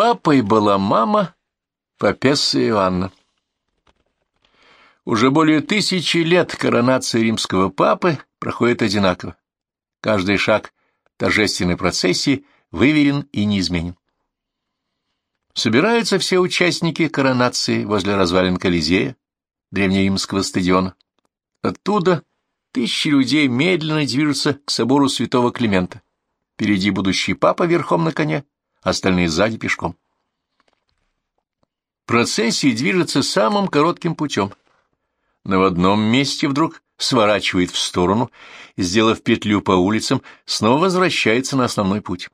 Папой была мама Папесса Иоанна. Уже более тысячи лет коронация римского папы проходит одинаково. Каждый шаг торжественной процессии выверен и неизменен. Собираются все участники коронации возле развалин Колизея, древнеримского стадиона. Оттуда тысячи людей медленно движутся к собору святого Климента. Впереди будущий папа верхом на коне, остальные сзади пешком. Процессия движется самым коротким путем. Но в одном месте вдруг сворачивает в сторону сделав петлю по улицам, снова возвращается на основной путь.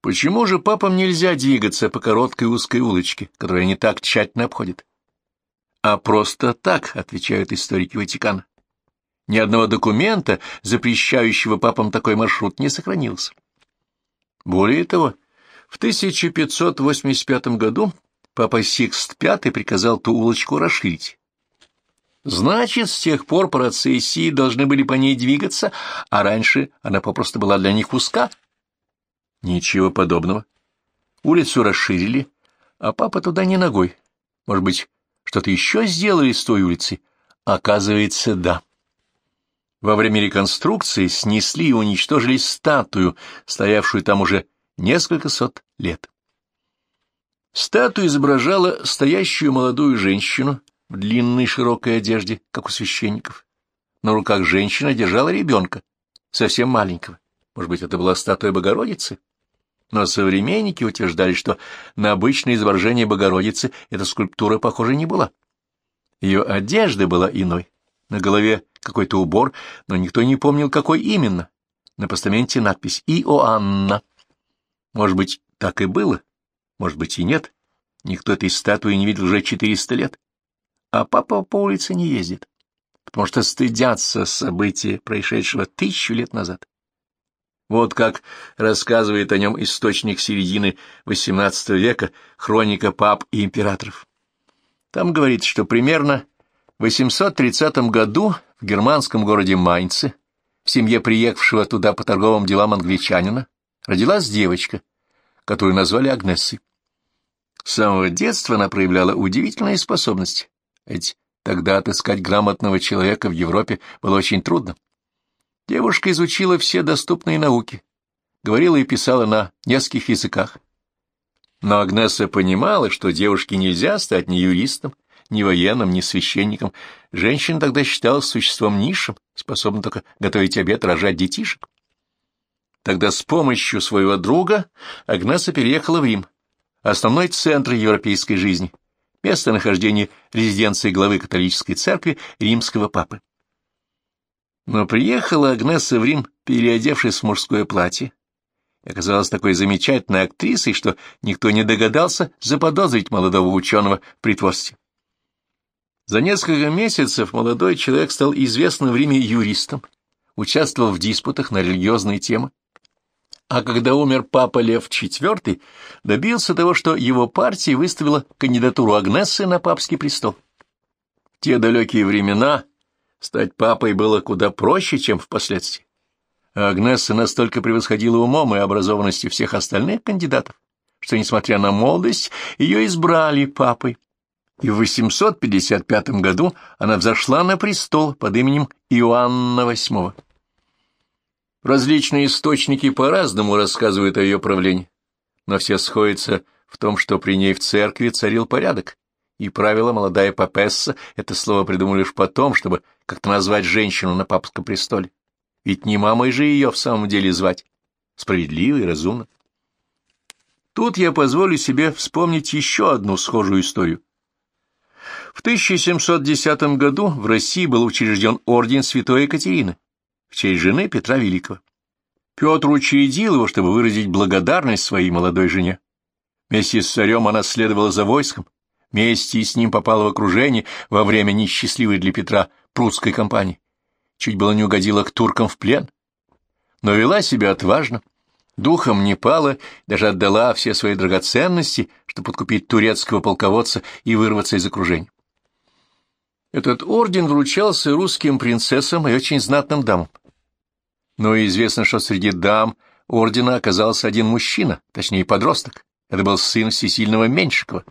Почему же папам нельзя двигаться по короткой узкой улочке, которую они так тщательно обходят? А просто так, отвечают историки Ватикана. Ни одного документа, запрещающего папам такой маршрут, не сохранился. Более того, в 1585 году папа Сикст V приказал ту улочку расширить. Значит, с тех пор процессии должны были по ней двигаться, а раньше она попросту была для них узка. Ничего подобного. Улицу расширили, а папа туда не ногой. Может быть, что-то еще сделали с той улицы? Оказывается, да. Во время реконструкции снесли и уничтожили статую, стоявшую там уже несколько сот лет. Статуя изображала стоящую молодую женщину в длинной широкой одежде, как у священников. На руках женщина держала ребенка, совсем маленького. Может быть, это была статуя Богородицы? но современники утверждали, что на обычное изображение Богородицы эта скульптура похожа не была. Ее одежда была иной, на голове какой-то убор, но никто не помнил, какой именно. На постаменте надпись «Иоанна». Может быть, так и было, может быть и нет. Никто этой статуи не видел уже 400 лет. А папа по улице не ездит, потому что стыдятся события, происшедшего тысячу лет назад. Вот как рассказывает о нем источник середины XVIII века, хроника пап и императоров. Там говорится, что примерно в 830 году в германском городе Майнце, в семье приехавшего туда по торговым делам англичанина, родилась девочка, которую назвали Агнессой. С самого детства она проявляла удивительные способности, ведь тогда отыскать грамотного человека в Европе было очень трудно. Девушка изучила все доступные науки, говорила и писала на нескольких языках. Но Агнеса понимала, что девушке нельзя стать ни юристом, ни военным, ни священником. Женщина тогда считалась существом низшим, способным только готовить обед, рожать детишек. Тогда с помощью своего друга Агнеса переехала в Рим, основной центр европейской жизни, место нахождения резиденции главы католической церкви римского папы. Но приехала Агнеса в Рим, переодевшись в мужское платье, и оказалась такой замечательной актрисой, что никто не догадался заподозрить молодого ученого в притворстве. За несколько месяцев молодой человек стал известным в Риме юристом, участвовал в диспутах на религиозные темы, а когда умер папа Лев IV, добился того, что его партия выставила кандидатуру Агнессы на папский престол. В те далекие времена Стать папой было куда проще, чем впоследствии. А Агнесса настолько превосходила умом и образованностью всех остальных кандидатов, что, несмотря на молодость, ее избрали папой. И в 855 году она взошла на престол под именем Иоанна VIII. Различные источники по-разному рассказывают о ее правлении, но все сходятся в том, что при ней в церкви царил порядок, и правило «молодая папесса» — это слово придумали лишь потом, чтобы как-то назвать женщину на папском престоле. Ведь не мамой же ее в самом деле звать. Справедливо и разумно. Тут я позволю себе вспомнить еще одну схожую историю. В 1710 году в России был учрежден орден Святой Екатерины в честь жены Петра Великого. Петр учредил его, чтобы выразить благодарность своей молодой жене. Вместе с царем она следовала за войском, вместе с ним попала в окружение во время несчастливой для Петра прусской кампании. Чуть было не угодила к туркам в плен, но вела себя отважно, духом не пала, даже отдала все свои драгоценности, чтобы подкупить турецкого полководца и вырваться из окружения. Этот орден вручался русским принцессам и очень знатным дамам. Но известно, что среди дам ордена оказался один мужчина, точнее подросток, Это был сын всесильного Меньшикова.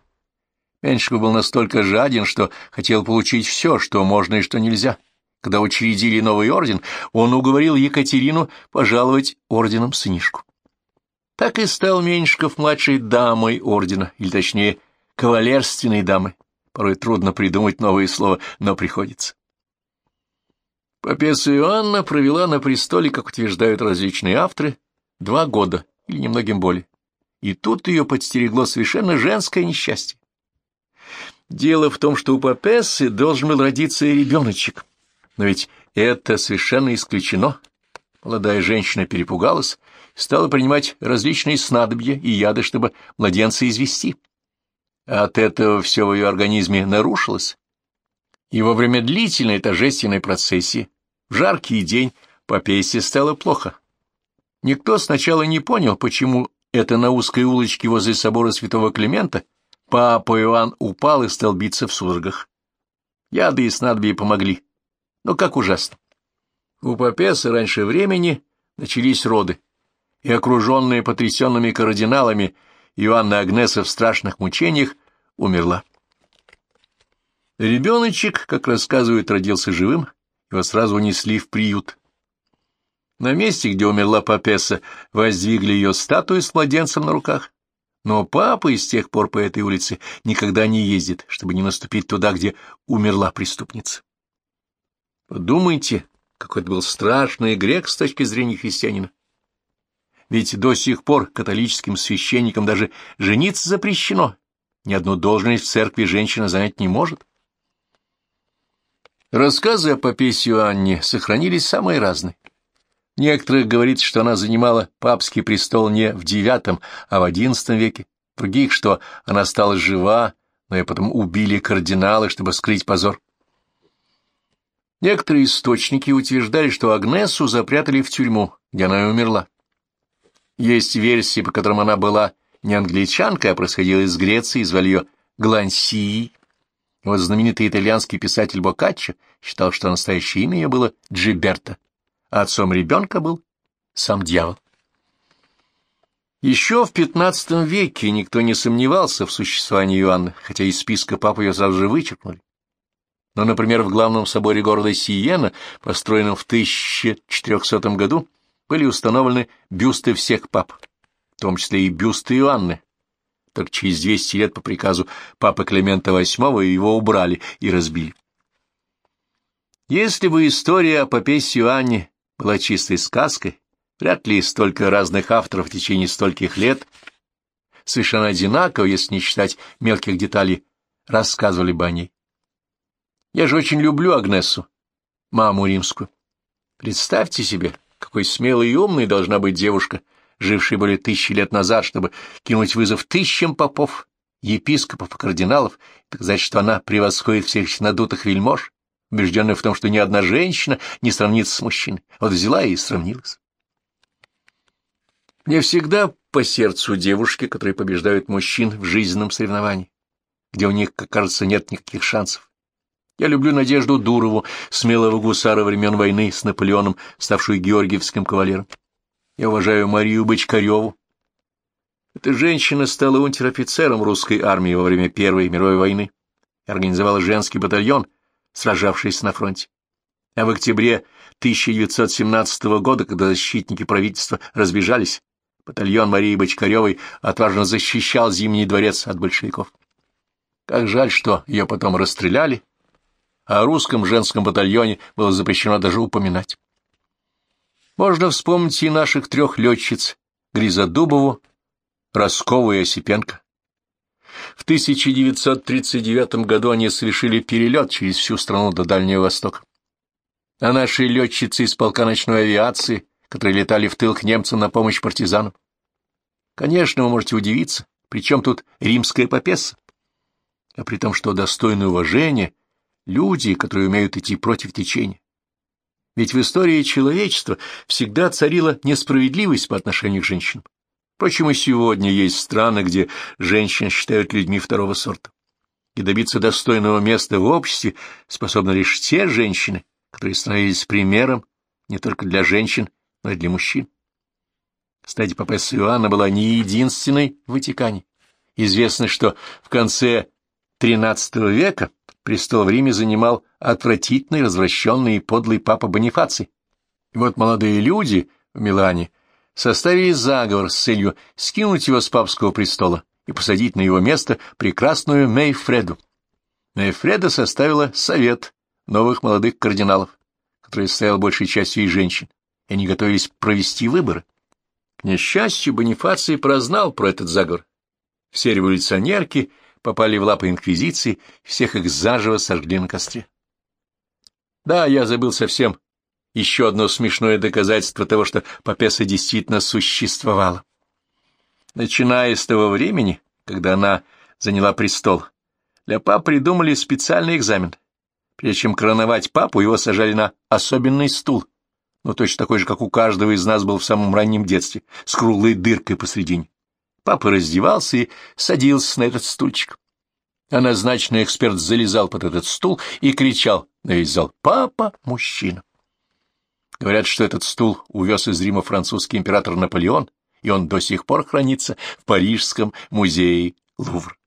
Меньшиков был настолько жаден, что хотел получить все, что можно и что нельзя. Когда учредили новый орден, он уговорил Екатерину пожаловать орденом сынишку. Так и стал Меньшиков младшей дамой ордена, или точнее, кавалерственной дамой. Порой трудно придумать новое слово, но приходится. Папесса Иоанна провела на престоле, как утверждают различные авторы, два года или немногим более. И тут ее подстерегло совершенно женское несчастье. Дело в том, что у Папессы должен был родиться и ребеночек. Но ведь это совершенно исключено. Молодая женщина перепугалась, стала принимать различные снадобья и яды, чтобы младенца извести. От этого все в ее организме нарушилось, и во время длительной торжественной процессии, в жаркий день, Попейсе стало плохо. Никто сначала не понял, почему это на узкой улочке возле собора святого Климента папа Иоанн упал и стал биться в судорогах. Яды и снадобья помогли. Но как ужасно. У Попеса раньше времени начались роды, и окруженная потрясенными кардиналами Иоанна Агнеса в страшных мучениях умерла. Ребеночек, как рассказывают, родился живым, его сразу унесли в приют. На месте, где умерла Папесса, воздвигли ее статую с младенцем на руках. Но папа с тех пор по этой улице никогда не ездит, чтобы не наступить туда, где умерла преступница. Подумайте, какой это был страшный грех с точки зрения христианина. Ведь до сих пор католическим священникам даже жениться запрещено. Ни одну должность в церкви женщина занять не может. Рассказы о Попесе Анне сохранились самые разные. Некоторых говорится, что она занимала папский престол не в IX, а в XI веке, других, что она стала жива, но и потом убили кардиналы, чтобы скрыть позор. Некоторые источники утверждали, что Агнесу запрятали в тюрьму, где она и умерла. Есть версии, по которым она была не англичанка, а происходила из Греции, звали ее Глансией. Вот знаменитый итальянский писатель Боккаччо считал, что настоящее имя ее было Джиберто, а отцом ребенка был сам дьявол. Еще в XV веке никто не сомневался в существовании Иоанны, хотя из списка пап ее сразу же вычеркнули. Но, например, в главном соборе города Сиена, построенном в 1400 году, были установлены бюсты всех пап, в том числе и бюсты Иоанны, так через 200 лет по приказу папы Климента VIII его убрали и разбили. Если бы история о папе Сиуанне была чистой сказкой, вряд ли столько разных авторов в течение стольких лет, совершенно одинаково, если не считать мелких деталей, рассказывали бы о ней. Я же очень люблю Агнесу, маму римскую. Представьте себе, какой смелой и умной должна быть девушка, живший более тысячи лет назад, чтобы кинуть вызов тысячам попов, епископов и кардиналов, и сказать, что она превосходит всех надутых вельмож, убежденная в том, что ни одна женщина не сравнится с мужчиной. Вот взяла и сравнилась. Мне всегда по сердцу девушки, которые побеждают мужчин в жизненном соревновании, где у них, как кажется, нет никаких шансов. Я люблю Надежду Дурову, смелого гусара времен войны с Наполеоном, ставшую георгиевским кавалером. Я уважаю Марию Бочкареву. Эта женщина стала унтер-офицером русской армии во время Первой мировой войны и организовала женский батальон, сражавшийся на фронте. А в октябре 1917 года, когда защитники правительства разбежались, батальон Марии Бочкаревой отважно защищал Зимний дворец от большевиков. Как жаль, что ее потом расстреляли, а о русском женском батальоне было запрещено даже упоминать. Можно вспомнить и наших трех летчиц — Гризодубову, Роскову и Осипенко. В 1939 году они совершили перелет через всю страну до Дальнего Востока. А наши летчицы из полка ночной авиации, которые летали в тыл к немцам на помощь партизанам. Конечно, вы можете удивиться, при чем тут римская попеса? А при том, что достойны уважения люди, которые умеют идти против течения. Ведь в истории человечества всегда царила несправедливость по отношению к женщинам. Впрочем, и сегодня есть страны, где женщин считают людьми второго сорта. И добиться достойного места в обществе способны лишь те женщины, которые становились примером не только для женщин, но и для мужчин. Кстати, папесса Иоанна была не единственной в Ватикане. Известно, что в конце XIII века престол в Риме занимал отвратительный, развращенный и подлый папа Бонифаций. И вот молодые люди в Милане составили заговор с целью скинуть его с папского престола и посадить на его место прекрасную Мейфреду. Мейфреда составила совет новых молодых кардиналов, который состоял большей частью из женщин, и они готовились провести выборы. К несчастью, Бонифаций прознал про этот заговор. Все революционерки попали в лапы инквизиции, всех их заживо сожгли на костре. Да, я забыл совсем еще одно смешное доказательство того, что Папеса действительно существовала. Начиная с того времени, когда она заняла престол, для пап придумали специальный экзамен. Прежде чем короновать папу, его сажали на особенный стул, ну, точно такой же, как у каждого из нас был в самом раннем детстве, с круглой дыркой посредине. Папа раздевался и садился на этот стульчик. А назначенный эксперт залезал под этот стул и кричал на весь зал «Папа, мужчина!». Говорят, что этот стул увез из Рима французский император Наполеон, и он до сих пор хранится в Парижском музее Лувр.